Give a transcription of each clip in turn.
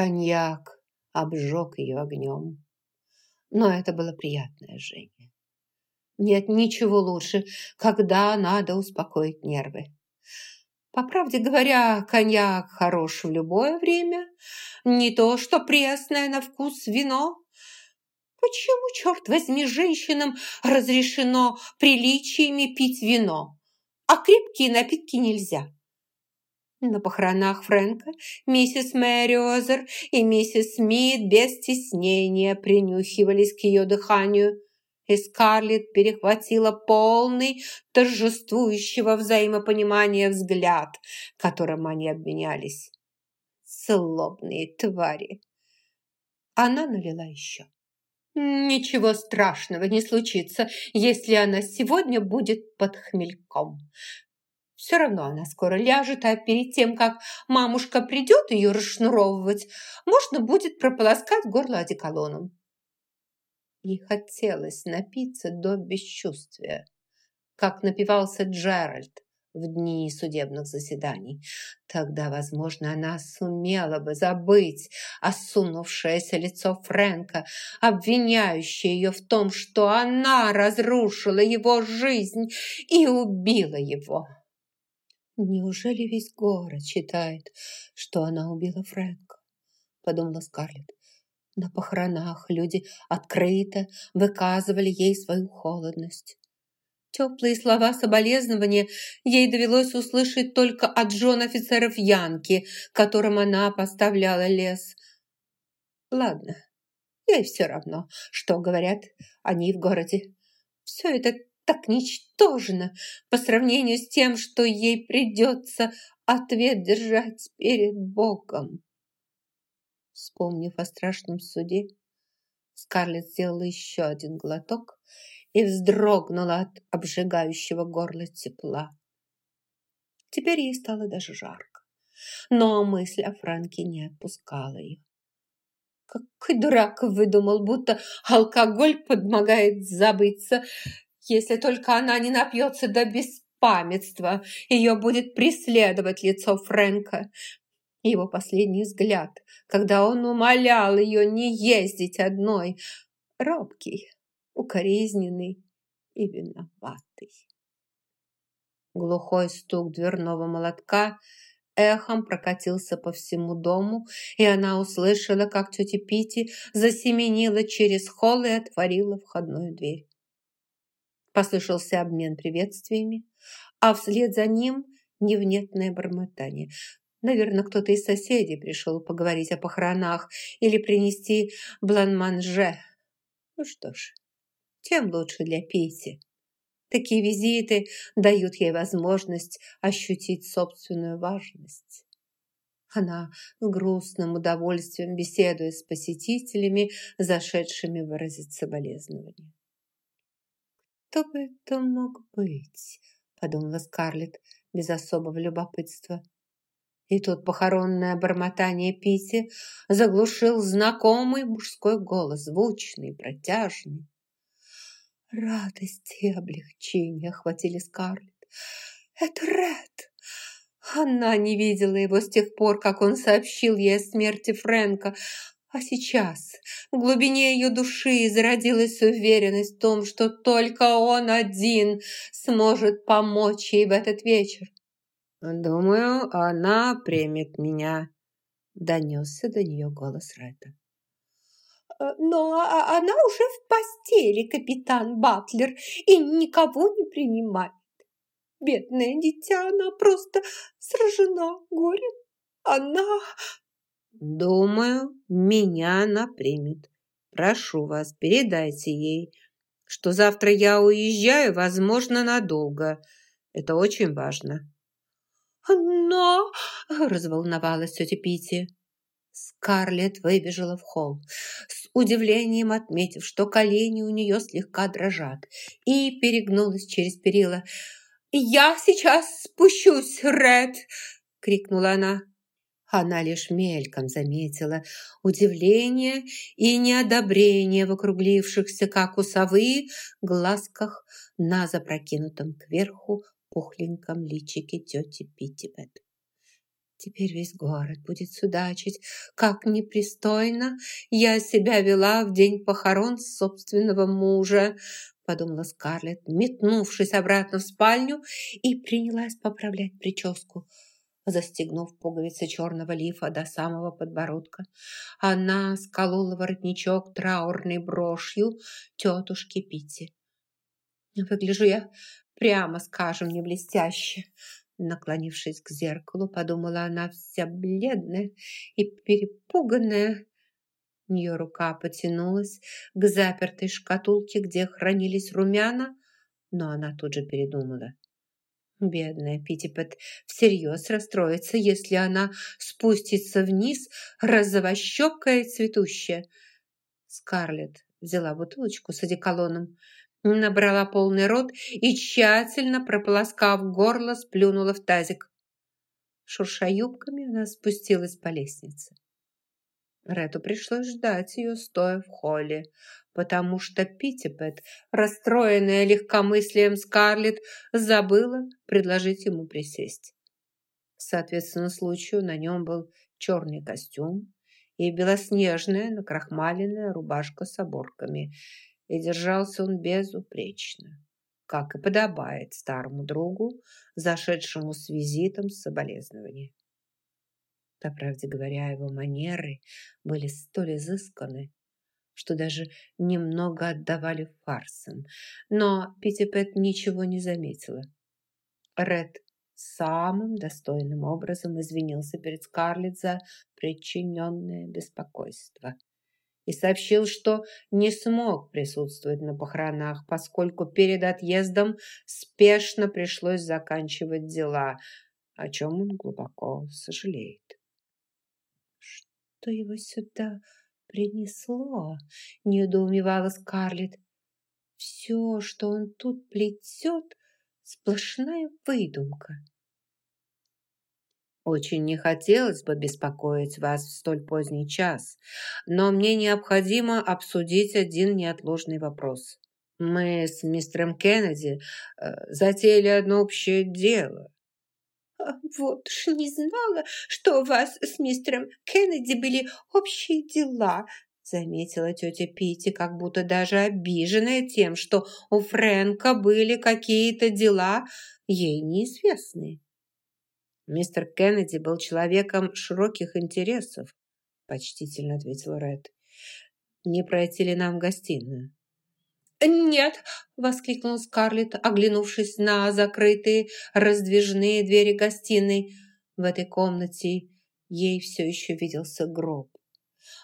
Коньяк обжег ее огнем. Но это было приятное жжение. Нет ничего лучше, когда надо успокоить нервы. По правде говоря, коньяк хорош в любое время. Не то, что пресное на вкус вино. Почему, черт возьми, женщинам разрешено приличиями пить вино, а крепкие напитки нельзя? На похоронах Фрэнка миссис Мэри Озер и миссис Смит без стеснения принюхивались к ее дыханию, и Скарлетт перехватила полный торжествующего взаимопонимания взгляд, которым они обменялись. Злобные твари! Она налила еще. Ничего страшного не случится, если она сегодня будет под хмельком. Все равно она скоро ляжет, а перед тем, как мамушка придет ее расшнуровывать, можно будет прополоскать горло одеколоном. Ей хотелось напиться до бесчувствия, как напивался Джеральд в дни судебных заседаний. Тогда, возможно, она сумела бы забыть осунувшееся лицо Фрэнка, обвиняющее ее в том, что она разрушила его жизнь и убила его. «Неужели весь город считает, что она убила Фрэнка?» – подумала Скарлетт. На похоронах люди открыто выказывали ей свою холодность. Теплые слова соболезнования ей довелось услышать только от жен офицеров Янки, которым она поставляла лес. Ладно, ей все равно, что говорят они в городе. Все это так ничтожно по сравнению с тем, что ей придется ответ держать перед Богом. Вспомнив о страшном суде, Скарлетт сделала еще один глоток и вздрогнула от обжигающего горла тепла. Теперь ей стало даже жарко, но мысль о Франке не отпускала ее. Какой дурак выдумал, будто алкоголь помогает забыться если только она не напьется до беспамятства, ее будет преследовать лицо Фрэнка. Его последний взгляд, когда он умолял ее не ездить одной, робкий, укоризненный и виноватый. Глухой стук дверного молотка эхом прокатился по всему дому, и она услышала, как тетя Пити засеменила через холл и отворила входную дверь. Послышался обмен приветствиями, а вслед за ним невнятное бормотание. Наверное, кто-то из соседей пришел поговорить о похоронах или принести бланманже. Ну что ж, тем лучше для Пити. Такие визиты дают ей возможность ощутить собственную важность. Она с грустным удовольствием беседует с посетителями, зашедшими выразить соболезнования. «Кто бы это мог быть?» – подумала Скарлетт без особого любопытства. И тут похоронное бормотание Пити заглушил знакомый мужской голос, звучный, протяжный. Радость и облегчение охватили Скарлетт. «Это Ред!» Она не видела его с тех пор, как он сообщил ей о смерти Фрэнка. А сейчас в глубине ее души зародилась уверенность в том, что только он один сможет помочь ей в этот вечер. «Думаю, она примет меня», – донесся до нее голос Ретта. «Э, «Но а, она уже в постели, капитан Батлер, и никого не принимает. Бедное дитя, она просто сражена горем. Она Думаю, меня она примет. Прошу вас, передайте ей, что завтра я уезжаю, возможно, надолго. Это очень важно. «Но...» – разволновалась тетя Пити. Скарлетт выбежала в холл, с удивлением отметив, что колени у нее слегка дрожат, и перегнулась через перила. «Я сейчас спущусь, Ред!» – крикнула она. Она лишь мельком заметила удивление и неодобрение в округлившихся, как у совы, глазках на запрокинутом кверху пухленьком личике тети Питтипет. Теперь весь город будет судачить, как непристойно я себя вела в день похорон собственного мужа, подумала Скарлетт, метнувшись обратно в спальню и принялась поправлять прическу, застегнув пуговицы черного лифа до самого подбородка. Она сколола воротничок траурной брошью тетушки Питти. «Выгляжу я, прямо скажем, не блестяще», Наклонившись к зеркалу, подумала она вся бледная и перепуганная. Ее рука потянулась к запертой шкатулке, где хранились румяна, но она тут же передумала. Бедная Питтипет всерьез расстроится, если она спустится вниз, розовощекая и цветущая. Скарлетт взяла бутылочку с одеколоном, Набрала полный рот и, тщательно прополоскав горло, сплюнула в тазик. Шурша юбками, она спустилась по лестнице. Рету пришлось ждать ее, стоя в холле, потому что Питтипет, расстроенная легкомыслием Скарлетт, забыла предложить ему присесть. Соответственно, случаю на нем был черный костюм и белоснежная накрахмаленная рубашка с оборками – и держался он безупречно, как и подобает старому другу, зашедшему с визитом с соболезнования. По правде говоря, его манеры были столь изысканы, что даже немного отдавали фарсом. Но Питтипет ничего не заметила. Ред самым достойным образом извинился перед Скарлетт за причиненное беспокойство и сообщил, что не смог присутствовать на похоронах, поскольку перед отъездом спешно пришлось заканчивать дела, о чем он глубоко сожалеет. «Что его сюда принесло?» – недоумевала Скарлетт. «Все, что он тут плетет, сплошная выдумка». Очень не хотелось бы беспокоить вас в столь поздний час, но мне необходимо обсудить один неотложный вопрос. Мы с мистером Кеннеди э, затеяли одно общее дело. «Вот уж не знала, что у вас с мистером Кеннеди были общие дела», заметила тетя Питти, как будто даже обиженная тем, что у Фрэнка были какие-то дела, ей неизвестные. «Мистер Кеннеди был человеком широких интересов», – почтительно ответил Ред. «Не пройти ли нам в гостиную?» «Нет!» – воскликнул Скарлетт, оглянувшись на закрытые раздвижные двери гостиной. В этой комнате ей все еще виделся гроб.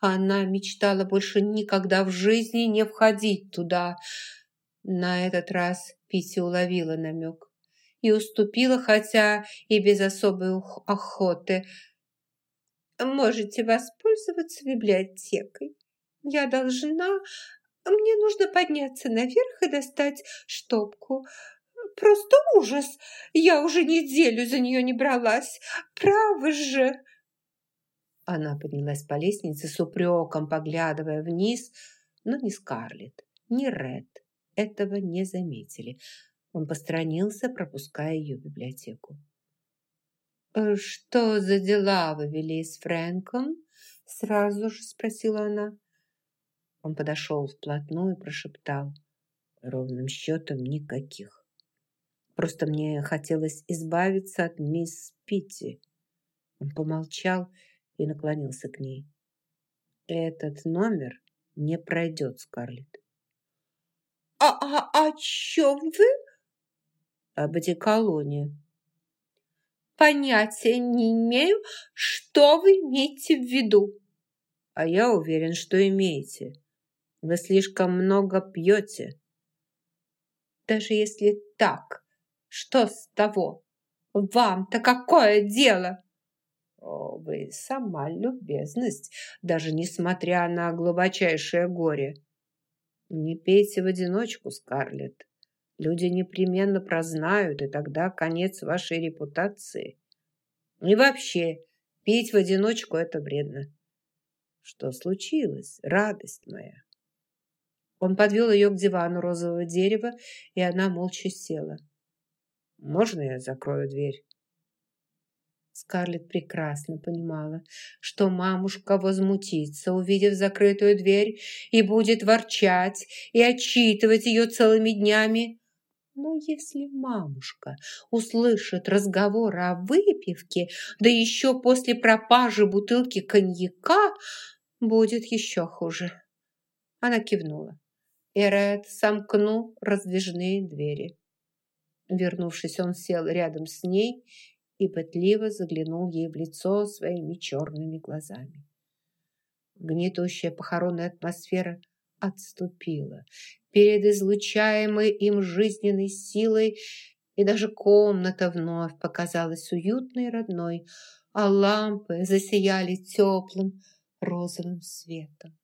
Она мечтала больше никогда в жизни не входить туда. На этот раз Питти уловила намек и уступила, хотя и без особой охоты. «Можете воспользоваться библиотекой. Я должна... Мне нужно подняться наверх и достать штопку. Просто ужас! Я уже неделю за нее не бралась. Право же!» Она поднялась по лестнице с упреком, поглядывая вниз, но ни Скарлетт, ни Ред этого не заметили. Он посторонился, пропуская ее в библиотеку. «Э, «Что за дела вы вели с Фрэнком?» Сразу же спросила она. Он подошел вплотную и прошептал. «Ровным счетом никаких. Просто мне хотелось избавиться от мисс Питти». Он помолчал и наклонился к ней. «Этот номер не пройдет, Скарлетт». «А, а о чем вы?» об одеколоне. Понятия не имею, что вы имеете в виду. А я уверен, что имеете. Вы слишком много пьете. Даже если так, что с того? Вам-то какое дело? О, вы сама любезность, даже несмотря на глубочайшее горе. Не пейте в одиночку, Скарлетт. Люди непременно прознают, и тогда конец вашей репутации. И вообще, пить в одиночку – это вредно. Что случилось, радость моя? Он подвел ее к дивану розового дерева, и она молча села. «Можно я закрою дверь?» Скарлетт прекрасно понимала, что мамушка возмутится, увидев закрытую дверь, и будет ворчать и отчитывать ее целыми днями. Но если мамушка услышит разговор о выпивке, да еще после пропажи бутылки коньяка, будет еще хуже. Она кивнула, Ред сомкнул раздвижные двери. Вернувшись, он сел рядом с ней и пытливо заглянул ей в лицо своими черными глазами. Гнетущая похоронная атмосфера отступила перед излучаемой им жизненной силой, и даже комната вновь показалась уютной и родной, а лампы засияли теплым розовым светом.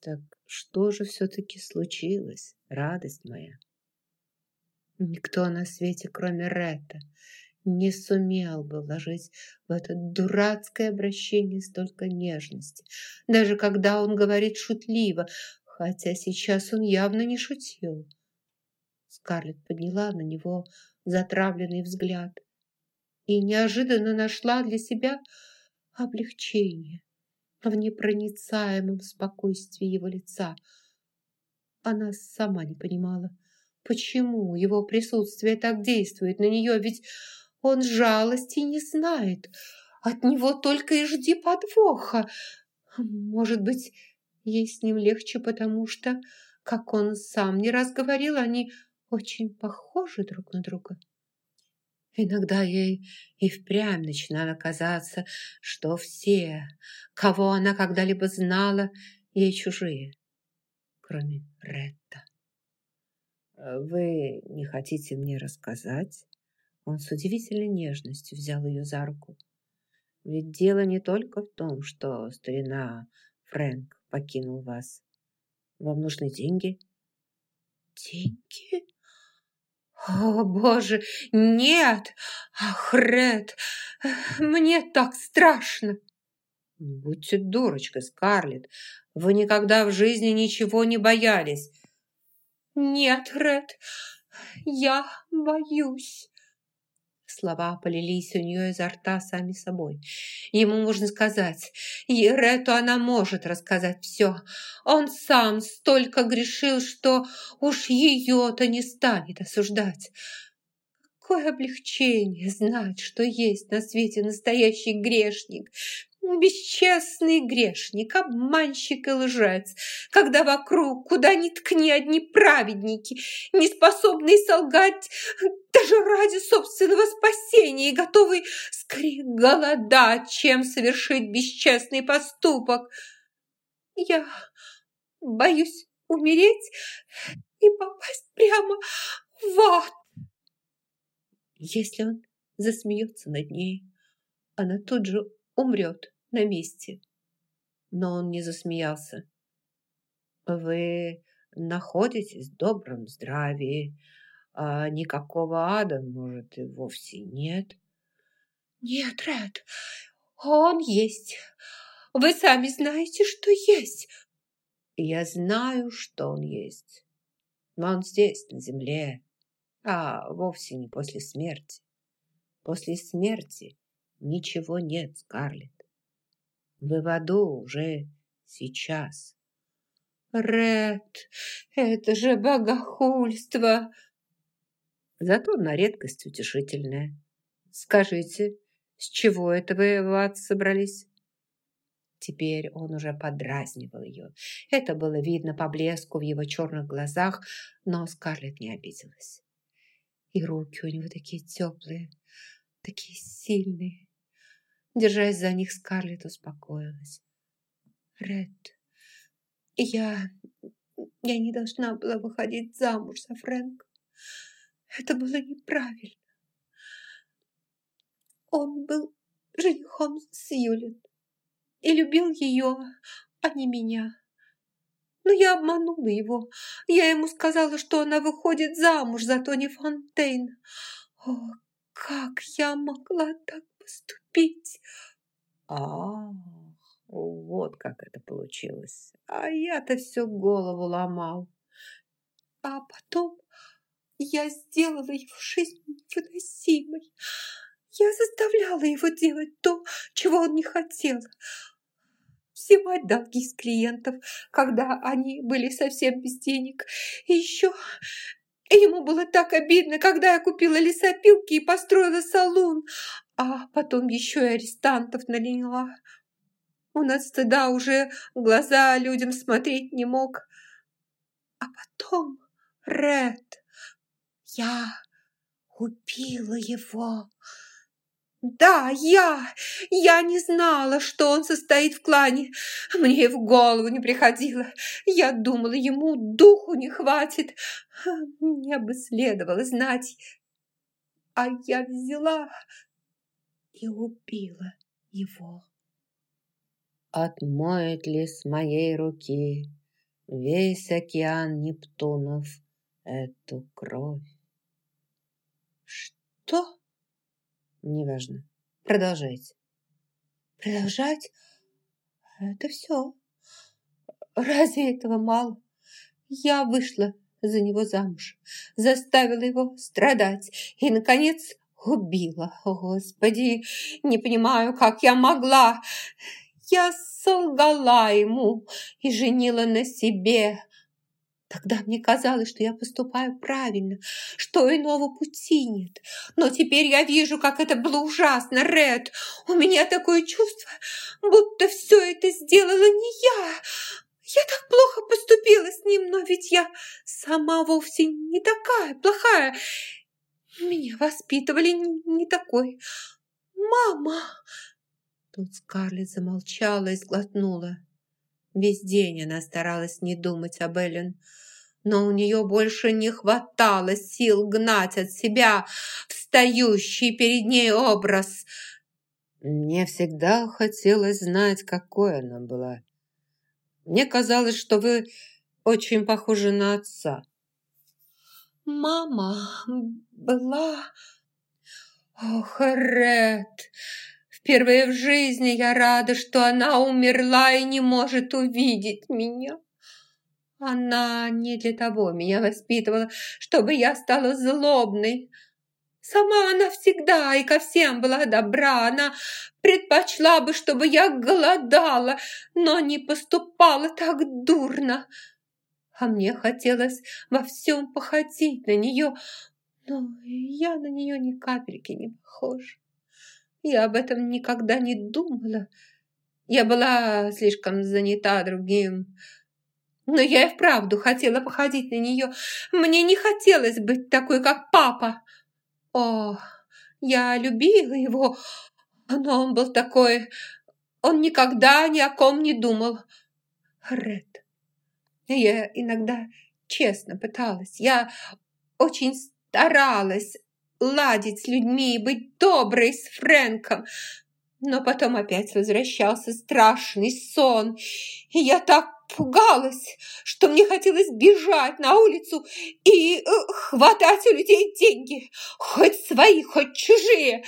Так что же все-таки случилось, радость моя? Никто на свете, кроме Ретта, не сумел бы вложить в это дурацкое обращение столько нежности, даже когда он говорит шутливо, хотя сейчас он явно не шутил. Скарлетт подняла на него затравленный взгляд и неожиданно нашла для себя облегчение в непроницаемом спокойствии его лица. Она сама не понимала, почему его присутствие так действует на нее, ведь он жалости не знает. От него только и жди подвоха. Может быть, ей с ним легче, потому что, как он сам не раз говорил, они очень похожи друг на друга. Иногда ей и впрямь начинало казаться, что все, кого она когда-либо знала, ей чужие, кроме Ретта. «Вы не хотите мне рассказать?» Он с удивительной нежностью взял ее за руку. Ведь дело не только в том, что старина Фрэнк покинул вас. Вам нужны деньги? Деньги? О, боже, нет! Ах, Ред, мне так страшно! Будьте дурочкой, Скарлетт. Вы никогда в жизни ничего не боялись. Нет, Ред, я боюсь. Слова полились у нее изо рта сами собой. Ему можно сказать, Ерету она может рассказать все. Он сам столько грешил, что уж ее-то не станет осуждать. Какое облегчение знать, что есть на свете настоящий грешник, бесчестный грешник, обманщик и лжец, когда вокруг, куда ни ткни, одни праведники, не способные солгать даже ради собственного спасения и готовый скорее голодать, чем совершить бесчестный поступок. Я боюсь умереть и попасть прямо в ад. Если он засмеется над ней, она тут же умрет на месте. Но он не засмеялся. Вы находитесь в добром здравии, а никакого ада, может, и вовсе нет. Нет, Ред, он есть. Вы сами знаете, что есть. Я знаю, что он есть. Но он здесь, на земле, а вовсе не после смерти. После смерти ничего нет, Скарлетт. В уже сейчас. Ред, это же богохульство. Зато на редкость утешительное. Скажите, с чего это вы в собрались? Теперь он уже подразнивал ее. Это было видно по блеску в его черных глазах, но Скарлетт не обиделась. И руки у него такие теплые, такие сильные. Держась за них, Скарлетт успокоилась. «Ред, я... я не должна была выходить замуж за Фрэнка. Это было неправильно. Он был женихом Сьюлин и любил ее, а не меня. Но я обманула его. Я ему сказала, что она выходит замуж за Тони Фонтейн. О, как я могла так поступить. Ах, вот как это получилось. А я-то все голову ломал. А потом я сделала его жизнь невыносимой. Я заставляла его делать то, чего он не хотел. Взимать долги с клиентов, когда они были совсем без денег. И еще ему было так обидно, когда я купила лесопилки и построила салон, а потом еще и арестантов наняла. Он от стыда уже глаза людям смотреть не мог. А потом Ред, я убила его. Да, я! Я не знала, что он состоит в клане. Мне и в голову не приходило. Я думала, ему духу не хватит. Мне бы следовало знать. А я взяла и убила его. Отмоет ли с моей руки весь океан Нептунов эту кровь? Что? Неважно. Продолжайте. Продолжать? Это все. Разве этого мало? Я вышла за него замуж, заставила его страдать и, наконец, убила. О, Господи, не понимаю, как я могла. Я солгала ему и женила на себе. Тогда мне казалось, что я поступаю правильно, что иного пути нет. Но теперь я вижу, как это было ужасно, Ред. У меня такое чувство, будто все это сделала не я. Я так плохо поступила с ним, но ведь я сама вовсе не такая плохая. Меня воспитывали не такой. Мама, Тут Скарлетт замолчала и сглотнула. Весь день она старалась не думать об Эллен, но у нее больше не хватало сил гнать от себя встающий перед ней образ. Мне всегда хотелось знать, какой она была. Мне казалось, что вы очень похожи на отца. Мама была... Ох, Ред, Впервые в жизни я рада, что она умерла и не может увидеть меня. Она не для того меня воспитывала, чтобы я стала злобной. Сама она всегда и ко всем была добра. Она предпочла бы, чтобы я голодала, но не поступала так дурно. А мне хотелось во всем походить на нее, но я на нее ни капельки не похожа. Я об этом никогда не думала. Я была слишком занята другим. Но я и вправду хотела походить на нее. Мне не хотелось быть такой, как папа. О, я любила его, но он был такой... Он никогда ни о ком не думал. Ред, я иногда честно пыталась. Я очень старалась ладить с людьми и быть доброй с Фрэнком. Но потом опять возвращался страшный сон, и я так пугалась, что мне хотелось бежать на улицу и э, хватать у людей деньги, хоть свои, хоть чужие.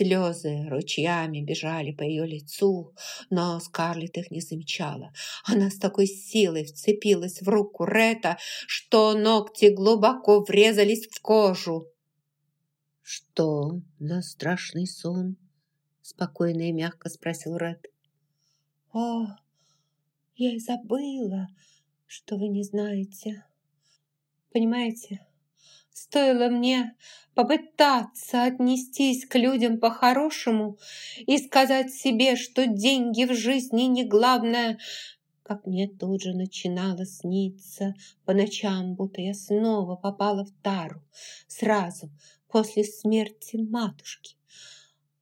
Слезы ручьями бежали по ее лицу, но Скарлетт их не замечала. Она с такой силой вцепилась в руку Рета, что ногти глубоко врезались в кожу. «Что за страшный сон?» – спокойно и мягко спросил Ред. «О, я и забыла, что вы не знаете. Понимаете, Стоило мне попытаться отнестись к людям по-хорошему и сказать себе, что деньги в жизни не главное, как мне тут же начинало сниться. По ночам, будто я снова попала в тару. Сразу после смерти матушки,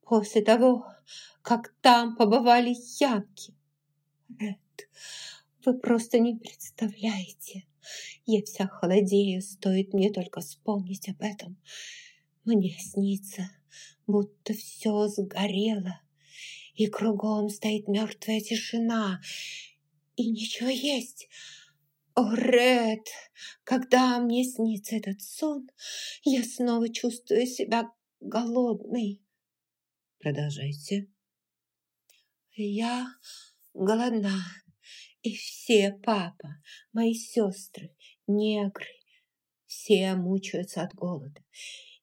после того, как там побывали янки. Ред, вы просто не представляете, я вся холодею, стоит мне только вспомнить об этом. Мне снится, будто все сгорело, и кругом стоит мертвая тишина, и ничего есть. О, Ред, когда мне снится этот сон, я снова чувствую себя голодной. Продолжайте. Я голодна. И все, папа, мои сестры, негры, все мучаются от голода.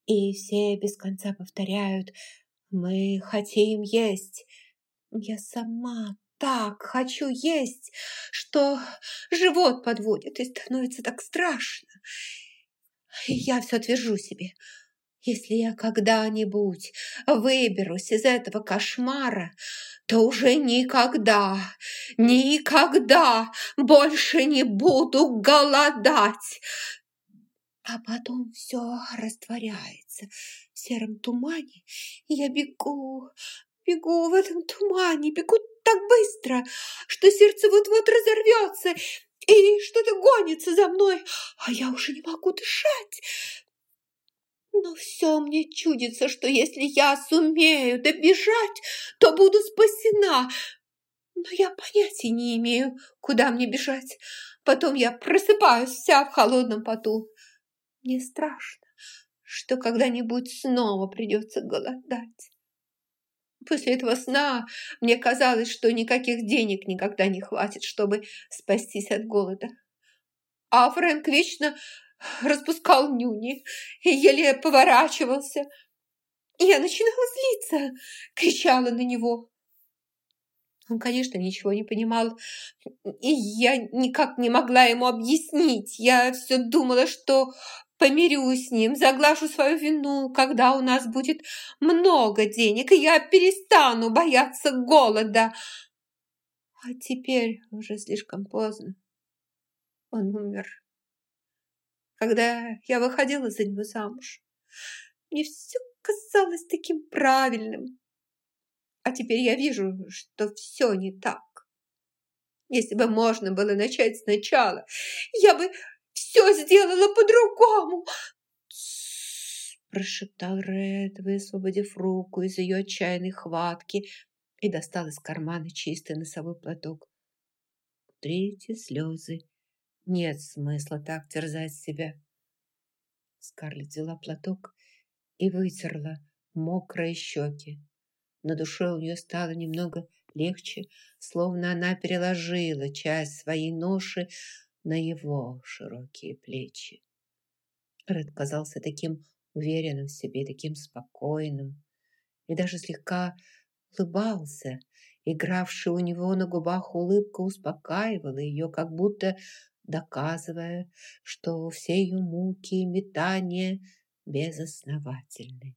И все без конца повторяют «Мы хотим есть». Я сама так хочу есть, что живот подводит и становится так страшно. И я все твержу себе – если я когда-нибудь выберусь из этого кошмара, то уже никогда, никогда больше не буду голодать. А потом все растворяется в сером тумане, и я бегу, бегу в этом тумане, бегу так быстро, что сердце вот-вот разорвется, и что-то гонится за мной, а я уже не могу дышать. Но все мне чудится, что если я сумею добежать, то буду спасена. Но я понятия не имею, куда мне бежать. Потом я просыпаюсь вся в холодном поту. Мне страшно, что когда-нибудь снова придется голодать. После этого сна мне казалось, что никаких денег никогда не хватит, чтобы спастись от голода. А Фрэнк вечно распускал нюни и еле поворачивался. Я начинала злиться, кричала на него. Он, конечно, ничего не понимал, и я никак не могла ему объяснить. Я все думала, что помирюсь с ним, заглажу свою вину, когда у нас будет много денег, и я перестану бояться голода. А теперь уже слишком поздно. Он умер когда я выходила за него замуж. Мне все казалось таким правильным. А теперь я вижу, что все не так. Если бы можно было начать сначала, я бы все сделала по-другому. Прошептал Ред, высвободив руку из ее отчаянной хватки и достал из кармана чистый носовой платок. Третьи слезы нет смысла так терзать себя. Скарлетт взяла платок и вытерла мокрые щеки. На душе у нее стало немного легче, словно она переложила часть своей ноши на его широкие плечи. Ред казался таким уверенным в себе, таким спокойным и даже слегка улыбался. Игравшая у него на губах улыбка успокаивала ее, как будто доказывая, что все ее муки и метания безосновательны.